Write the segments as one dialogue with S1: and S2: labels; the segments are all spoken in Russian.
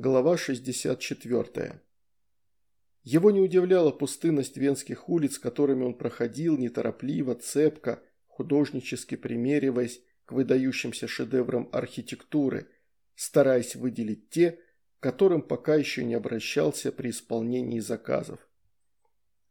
S1: Глава 64. Его не удивляла пустынность венских улиц, которыми он проходил, неторопливо, цепко, художнически примериваясь к выдающимся шедеврам архитектуры, стараясь выделить те, которым пока еще не обращался при исполнении заказов.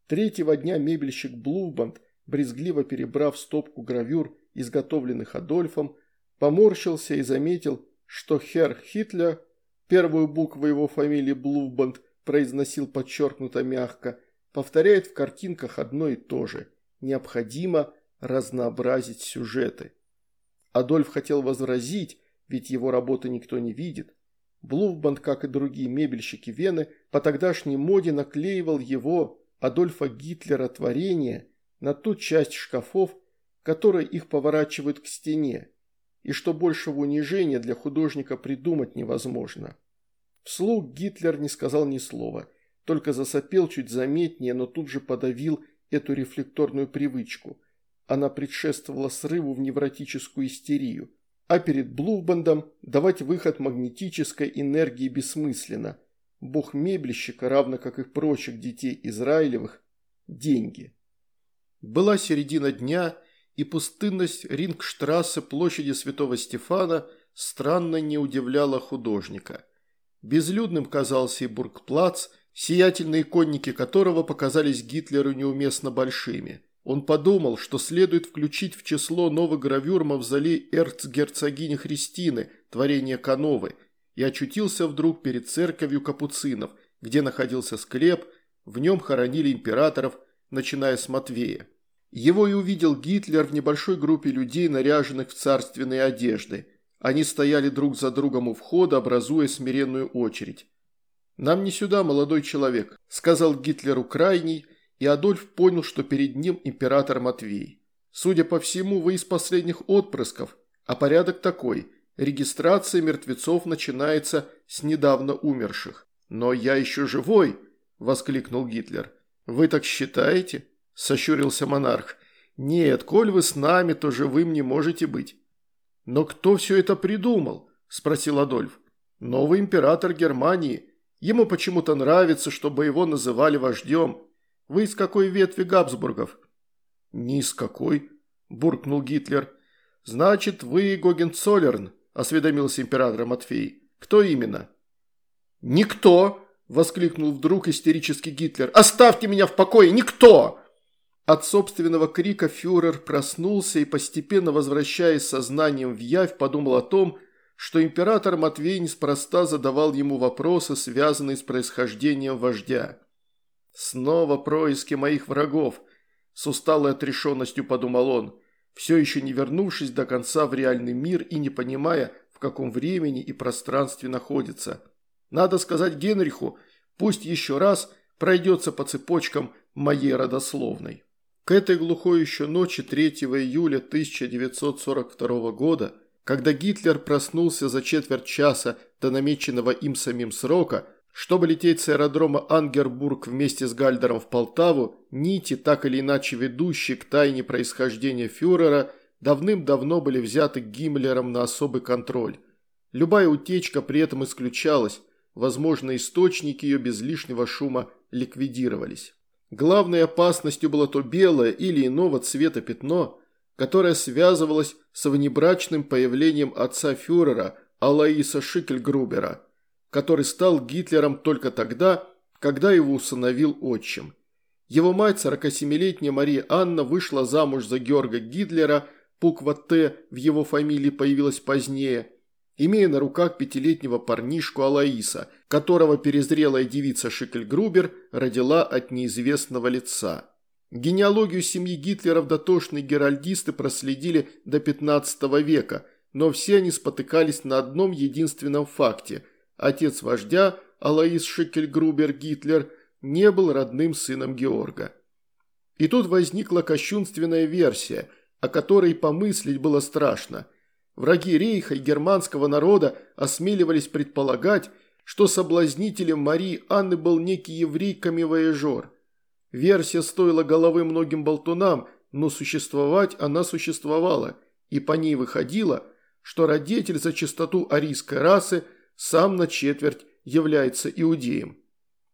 S1: Третьего дня мебельщик Блувбанд, брезгливо перебрав стопку гравюр, изготовленных Адольфом, поморщился и заметил, что Херр Хитлер Первую букву его фамилии Блувбанд произносил подчеркнуто мягко, повторяет в картинках одно и то же. Необходимо разнообразить сюжеты. Адольф хотел возразить, ведь его работы никто не видит. Блувбанд, как и другие мебельщики Вены, по тогдашней моде наклеивал его, Адольфа Гитлера, творение на ту часть шкафов, которые их поворачивают к стене и что большего унижения для художника придумать невозможно. Вслух Гитлер не сказал ни слова, только засопел чуть заметнее, но тут же подавил эту рефлекторную привычку. Она предшествовала срыву в невротическую истерию. А перед Блувбандом давать выход магнетической энергии бессмысленно. Бог мебельщика, равно как и прочих детей Израилевых, деньги. Была середина дня, и пустынность Рингштрассе площади Святого Стефана странно не удивляла художника. Безлюдным казался и Бургплац, сиятельные конники которого показались Гитлеру неуместно большими. Он подумал, что следует включить в число новых гравюр мавзолей эрцгерцогини Христины, творение Кановы, и очутился вдруг перед церковью капуцинов, где находился склеп, в нем хоронили императоров, начиная с Матвея. Его и увидел Гитлер в небольшой группе людей, наряженных в царственные одежды. Они стояли друг за другом у входа, образуя смиренную очередь. «Нам не сюда, молодой человек», – сказал Гитлеру крайний, и Адольф понял, что перед ним император Матвей. «Судя по всему, вы из последних отпрысков, а порядок такой – регистрация мертвецов начинается с недавно умерших». «Но я еще живой!» – воскликнул Гитлер. «Вы так считаете?» – сощурился монарх. «Нет, коль вы с нами, то живым не можете быть». «Но кто все это придумал?» – спросил Адольф. «Новый император Германии. Ему почему-то нравится, чтобы его называли вождем. Вы из какой ветви Габсбургов?» «Ни из какой», – буркнул Гитлер. «Значит, вы Гогенцоллерн», – осведомился император Матфей. «Кто именно?» «Никто!» – воскликнул вдруг истерический Гитлер. «Оставьте меня в покое! Никто!» От собственного крика фюрер проснулся и, постепенно возвращаясь сознанием в явь, подумал о том, что император Матвей неспроста задавал ему вопросы, связанные с происхождением вождя. «Снова происки моих врагов», – с усталой отрешенностью подумал он, все еще не вернувшись до конца в реальный мир и не понимая, в каком времени и пространстве находится. Надо сказать Генриху, пусть еще раз пройдется по цепочкам моей родословной. К этой глухой еще ночи 3 июля 1942 года, когда Гитлер проснулся за четверть часа до намеченного им самим срока, чтобы лететь с аэродрома Ангербург вместе с Гальдером в Полтаву, нити, так или иначе ведущие к тайне происхождения фюрера, давным-давно были взяты Гиммлером на особый контроль. Любая утечка при этом исключалась, возможно, источники ее без лишнего шума ликвидировались. Главной опасностью было то белое или иного цвета пятно, которое связывалось с внебрачным появлением отца фюрера Алаиса Шикельгрубера, который стал Гитлером только тогда, когда его усыновил отчим. Его мать, 47-летняя Мария Анна, вышла замуж за Георга Гитлера, буква «Т» в его фамилии появилась позднее – имея на руках пятилетнего парнишку Алаиса, которого перезрелая девица Шикельгрубер родила от неизвестного лица. Генеалогию семьи Гитлеров дотошные геральдисты проследили до 15 века, но все они спотыкались на одном единственном факте – отец вождя, Алаис Шикельгрубер Гитлер, не был родным сыном Георга. И тут возникла кощунственная версия, о которой помыслить было страшно – Враги рейха и германского народа осмеливались предполагать, что соблазнителем Марии Анны был некий еврей-камевояжер. Версия стоила головы многим болтунам, но существовать она существовала, и по ней выходило, что родитель за чистоту арийской расы сам на четверть является иудеем.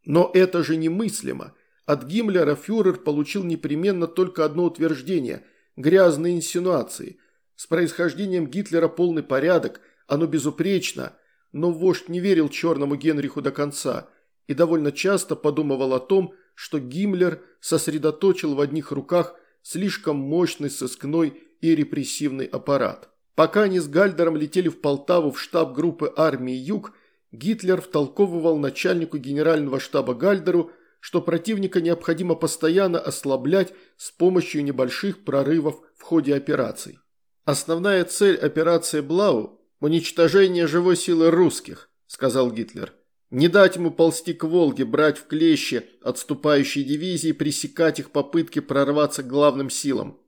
S1: Но это же немыслимо. От Гиммлера фюрер получил непременно только одно утверждение – грязные инсинуации. С происхождением Гитлера полный порядок, оно безупречно, но вождь не верил черному Генриху до конца и довольно часто подумывал о том, что Гиммлер сосредоточил в одних руках слишком мощный сыскной и репрессивный аппарат. Пока они с Гальдером летели в Полтаву в штаб группы армии «Юг», Гитлер втолковывал начальнику генерального штаба Гальдеру, что противника необходимо постоянно ослаблять с помощью небольших прорывов в ходе операций. «Основная цель операции Блау – уничтожение живой силы русских», – сказал Гитлер. «Не дать ему ползти к Волге, брать в клещи отступающие дивизии, пресекать их попытки прорваться к главным силам.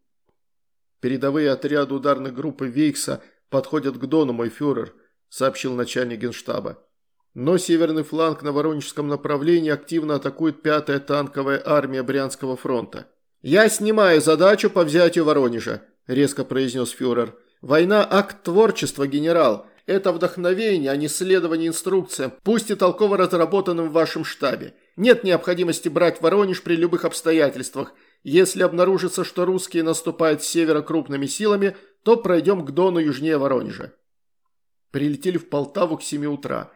S1: Передовые отряды ударной группы Вейкса подходят к Дону, мой фюрер», – сообщил начальник генштаба. Но северный фланг на Воронежском направлении активно атакует пятая танковая армия Брянского фронта. «Я снимаю задачу по взятию Воронежа», – резко произнес фюрер. «Война – акт творчества, генерал. Это вдохновение, а не следование инструкциям, пусть и толково разработанным в вашем штабе. Нет необходимости брать Воронеж при любых обстоятельствах. Если обнаружится, что русские наступают с севера крупными силами, то пройдем к Дону южнее Воронежа». Прилетели в Полтаву к 7 утра.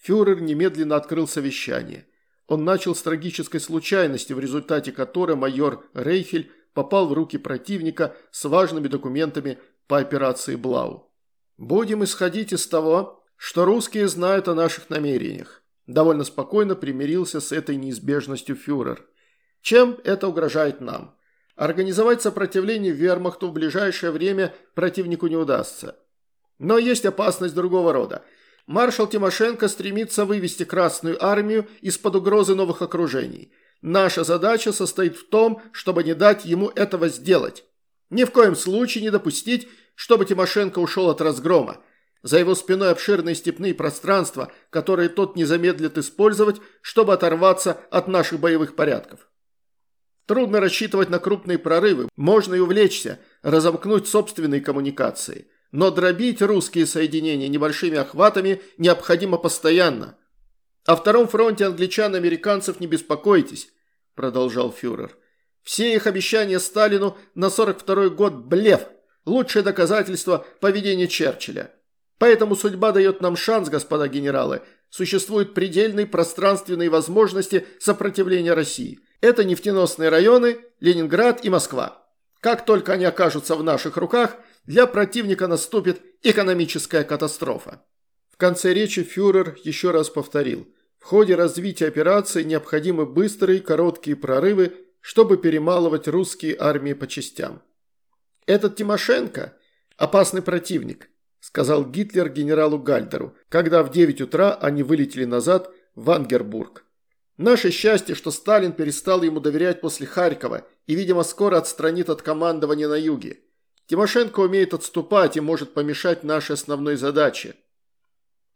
S1: Фюрер немедленно открыл совещание. Он начал с трагической случайности, в результате которой майор Рейхель попал в руки противника с важными документами по операции Блау. «Будем исходить из того, что русские знают о наших намерениях», довольно спокойно примирился с этой неизбежностью фюрер. «Чем это угрожает нам? Организовать сопротивление вермахту в ближайшее время противнику не удастся. Но есть опасность другого рода – Маршал Тимошенко стремится вывести Красную армию из-под угрозы новых окружений. Наша задача состоит в том, чтобы не дать ему этого сделать. Ни в коем случае не допустить, чтобы Тимошенко ушел от разгрома. За его спиной обширные степные пространства, которые тот не замедлит использовать, чтобы оторваться от наших боевых порядков. Трудно рассчитывать на крупные прорывы, можно и увлечься, разомкнуть собственные коммуникации – но дробить русские соединения небольшими охватами необходимо постоянно. О втором фронте англичан и американцев не беспокойтесь, продолжал фюрер. Все их обещания Сталину на 42-й год – блеф, лучшее доказательство поведения Черчилля. Поэтому судьба дает нам шанс, господа генералы. Существуют предельные пространственные возможности сопротивления России. Это нефтеносные районы, Ленинград и Москва. Как только они окажутся в наших руках – для противника наступит экономическая катастрофа. В конце речи фюрер еще раз повторил. В ходе развития операции необходимы быстрые короткие прорывы, чтобы перемалывать русские армии по частям. «Этот Тимошенко – опасный противник», – сказал Гитлер генералу Гальдеру, когда в 9 утра они вылетели назад в Ангербург. «Наше счастье, что Сталин перестал ему доверять после Харькова и, видимо, скоро отстранит от командования на юге. Тимошенко умеет отступать и может помешать нашей основной задаче».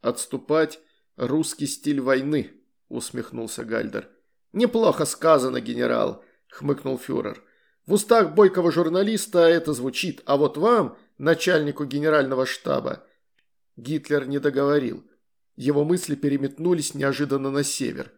S1: «Отступать – русский стиль войны», – усмехнулся Гальдер. «Неплохо сказано, генерал», – хмыкнул фюрер. «В устах бойкого журналиста это звучит, а вот вам, начальнику генерального штаба...» Гитлер не договорил. Его мысли переметнулись неожиданно на север.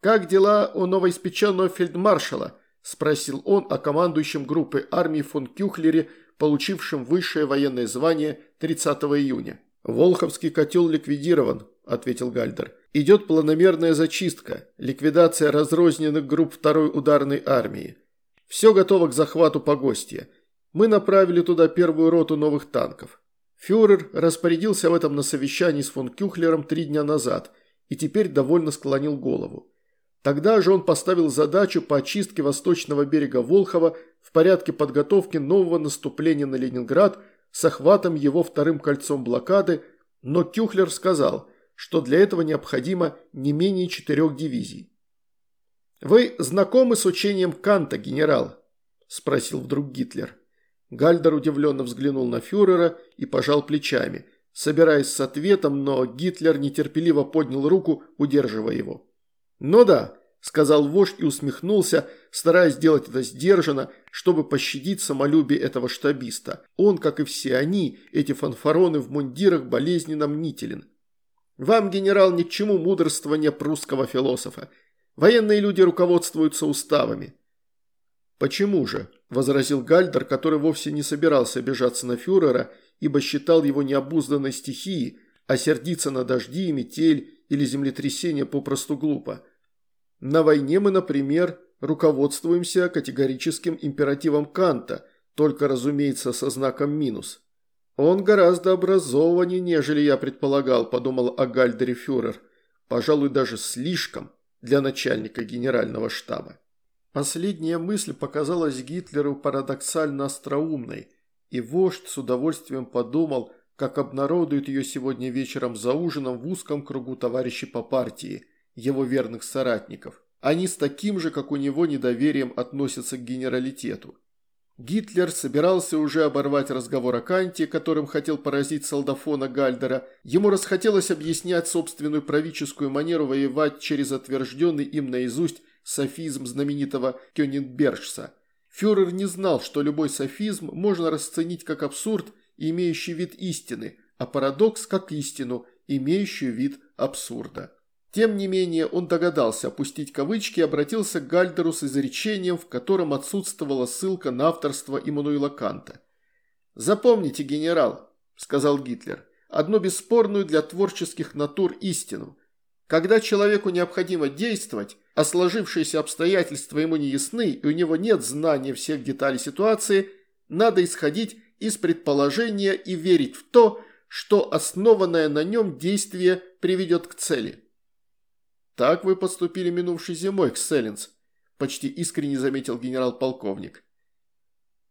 S1: «Как дела у новоиспеченного фельдмаршала?» – спросил он о командующем группы армии фон Кюхлере получившим высшее военное звание 30 июня. «Волховский котел ликвидирован», – ответил Гальдер. «Идет планомерная зачистка, ликвидация разрозненных групп второй ударной армии. Все готово к захвату погостья. Мы направили туда первую роту новых танков. Фюрер распорядился в этом на совещании с фон Кюхлером три дня назад и теперь довольно склонил голову. Тогда же он поставил задачу по очистке восточного берега Волхова в порядке подготовки нового наступления на Ленинград с охватом его вторым кольцом блокады, но Кюхлер сказал, что для этого необходимо не менее четырех дивизий. «Вы знакомы с учением Канта, генерал?» – спросил вдруг Гитлер. Гальдер удивленно взглянул на фюрера и пожал плечами, собираясь с ответом, но Гитлер нетерпеливо поднял руку, удерживая его. «Ну да», – сказал вождь и усмехнулся, стараясь сделать это сдержанно, чтобы пощадить самолюбие этого штабиста. Он, как и все они, эти фанфароны в мундирах, болезненно мнителен. Вам, генерал, ни к чему мудрствование прусского философа. Военные люди руководствуются уставами». «Почему же?» – возразил Гальдер, который вовсе не собирался обижаться на фюрера, ибо считал его необузданной стихией, а сердиться на дожди, метель или землетрясение попросту глупо. На войне мы, например, руководствуемся категорическим императивом Канта, только, разумеется, со знаком минус. Он гораздо образованнее, нежели я предполагал, подумал о Гальдере фюрер. Пожалуй, даже слишком для начальника генерального штаба. Последняя мысль показалась Гитлеру парадоксально остроумной, и вождь с удовольствием подумал, как обнародует ее сегодня вечером за ужином в узком кругу товарищей по партии, его верных соратников. Они с таким же, как у него, недоверием относятся к генералитету. Гитлер собирался уже оборвать разговор о Канте, которым хотел поразить солдафона Гальдера. Ему расхотелось объяснять собственную правительскую манеру воевать через отвержденный им наизусть софизм знаменитого Кёнигбергса. Фюрер не знал, что любой софизм можно расценить как абсурд, имеющий вид истины, а парадокс как истину, имеющую вид абсурда. Тем не менее, он догадался опустить кавычки и обратился к Гальдеру с изречением, в котором отсутствовала ссылка на авторство Иммануила Канта. «Запомните, генерал», – сказал Гитлер, – «одну бесспорную для творческих натур истину. Когда человеку необходимо действовать, а сложившиеся обстоятельства ему не ясны и у него нет знания всех деталей ситуации, надо исходить из предположения и верить в то, что основанное на нем действие приведет к цели». «Так вы поступили минувшей зимой, Экселленс», – почти искренне заметил генерал-полковник.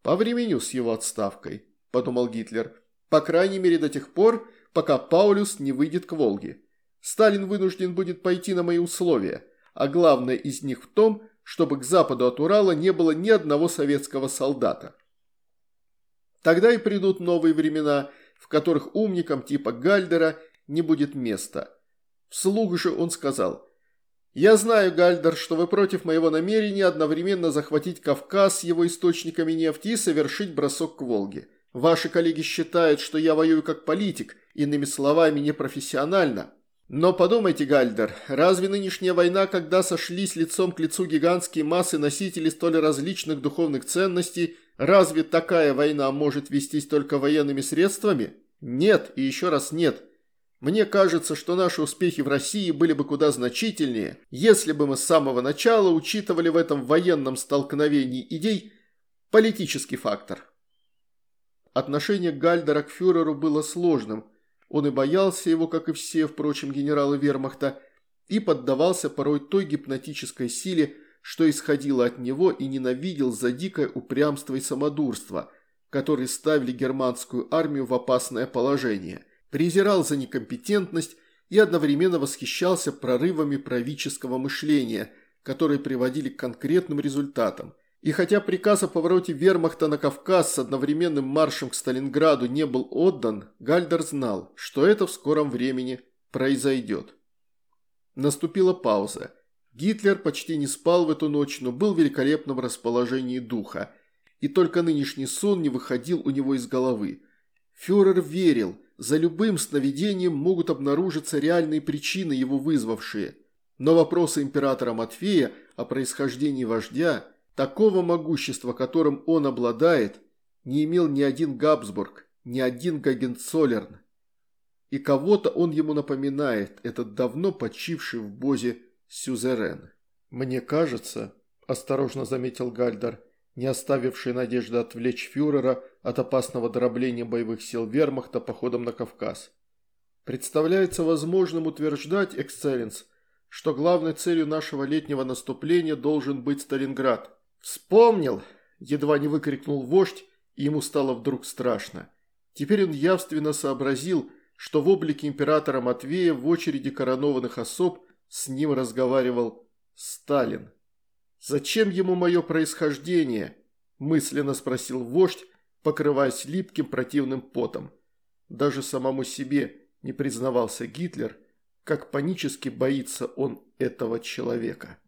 S1: «По времени с его отставкой», – подумал Гитлер. «По крайней мере до тех пор, пока Паулюс не выйдет к Волге. Сталин вынужден будет пойти на мои условия, а главное из них в том, чтобы к западу от Урала не было ни одного советского солдата. Тогда и придут новые времена, в которых умникам типа Гальдера не будет места». Вслух же он сказал – я знаю, Гальдер, что вы против моего намерения одновременно захватить Кавказ с его источниками нефти и совершить бросок к Волге. Ваши коллеги считают, что я воюю как политик, иными словами, непрофессионально. Но подумайте, Гальдер, разве нынешняя война, когда сошлись лицом к лицу гигантские массы носителей столь различных духовных ценностей, разве такая война может вестись только военными средствами? Нет и еще раз нет. Мне кажется, что наши успехи в России были бы куда значительнее, если бы мы с самого начала учитывали в этом военном столкновении идей политический фактор. Отношение Гальдера к фюреру было сложным. Он и боялся его, как и все, впрочем, генералы вермахта, и поддавался порой той гипнотической силе, что исходило от него и ненавидел за дикое упрямство и самодурство, которые ставили германскую армию в опасное положение презирал за некомпетентность и одновременно восхищался прорывами правительского мышления, которые приводили к конкретным результатам. И хотя приказ о повороте вермахта на Кавказ с одновременным маршем к Сталинграду не был отдан, Гальдер знал, что это в скором времени произойдет. Наступила пауза. Гитлер почти не спал в эту ночь, но был в великолепном расположении духа. И только нынешний сон не выходил у него из головы. Фюрер верил – за любым сновидением могут обнаружиться реальные причины, его вызвавшие. Но вопросы императора Матфея о происхождении вождя, такого могущества, которым он обладает, не имел ни один Габсбург, ни один Гагенцоллерн. И кого-то он ему напоминает, этот давно почивший в Бозе сюзерен. «Мне кажется», – осторожно заметил Гальдер, не оставивший надежды отвлечь фюрера от опасного дробления боевых сил вермахта походом на Кавказ. Представляется возможным утверждать, эксцелленс, что главной целью нашего летнего наступления должен быть Сталинград. «Вспомнил!» – едва не выкрикнул вождь, и ему стало вдруг страшно. Теперь он явственно сообразил, что в облике императора Матвея в очереди коронованных особ с ним разговаривал Сталин. «Зачем ему мое происхождение?» – мысленно спросил вождь, покрываясь липким противным потом. Даже самому себе не признавался Гитлер, как панически боится он этого человека.